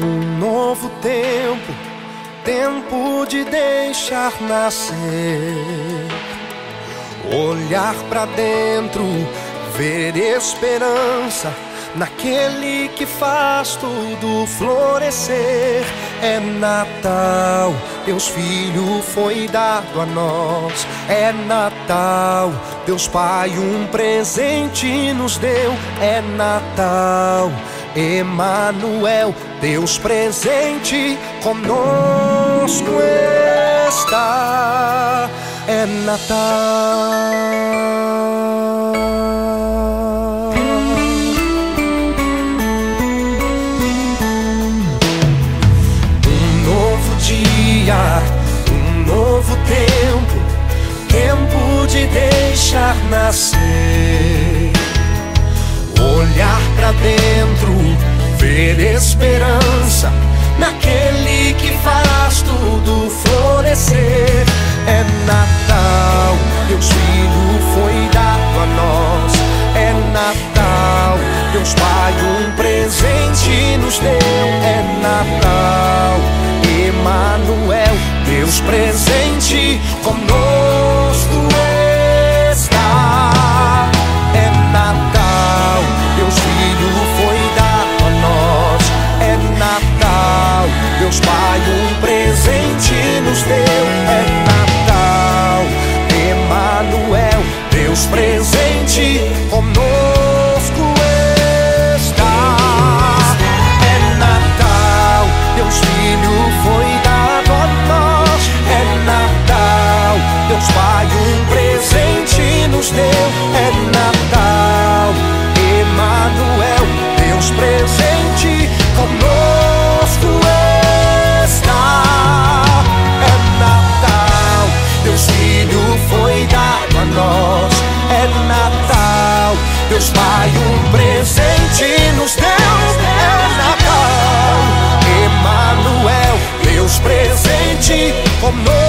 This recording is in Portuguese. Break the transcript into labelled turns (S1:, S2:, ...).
S1: um novo tempo, tempo de deixar nascer. Olhar para dentro, ver esperança naquele que faz tudo florescer. É Natal, Deus Filho foi dado a nós. É Natal, Deus Pai um presente nos deu. É Natal, Emanuel, Deus presente conosco está. É Natal. Um novo dia, um novo tempo, tempo de deixar nascer. Olhar pra dentro, ter esperança naquele que faz tudo florescer. É Natal, Deus Filho foi dado a nós. É Natal, Deus Pai um presente nos deu. É Natal, Emanuel, Deus presente conosco. Deus Pai, um presente nos deu. É o Natal, Emmanuel, Deus presente conosco.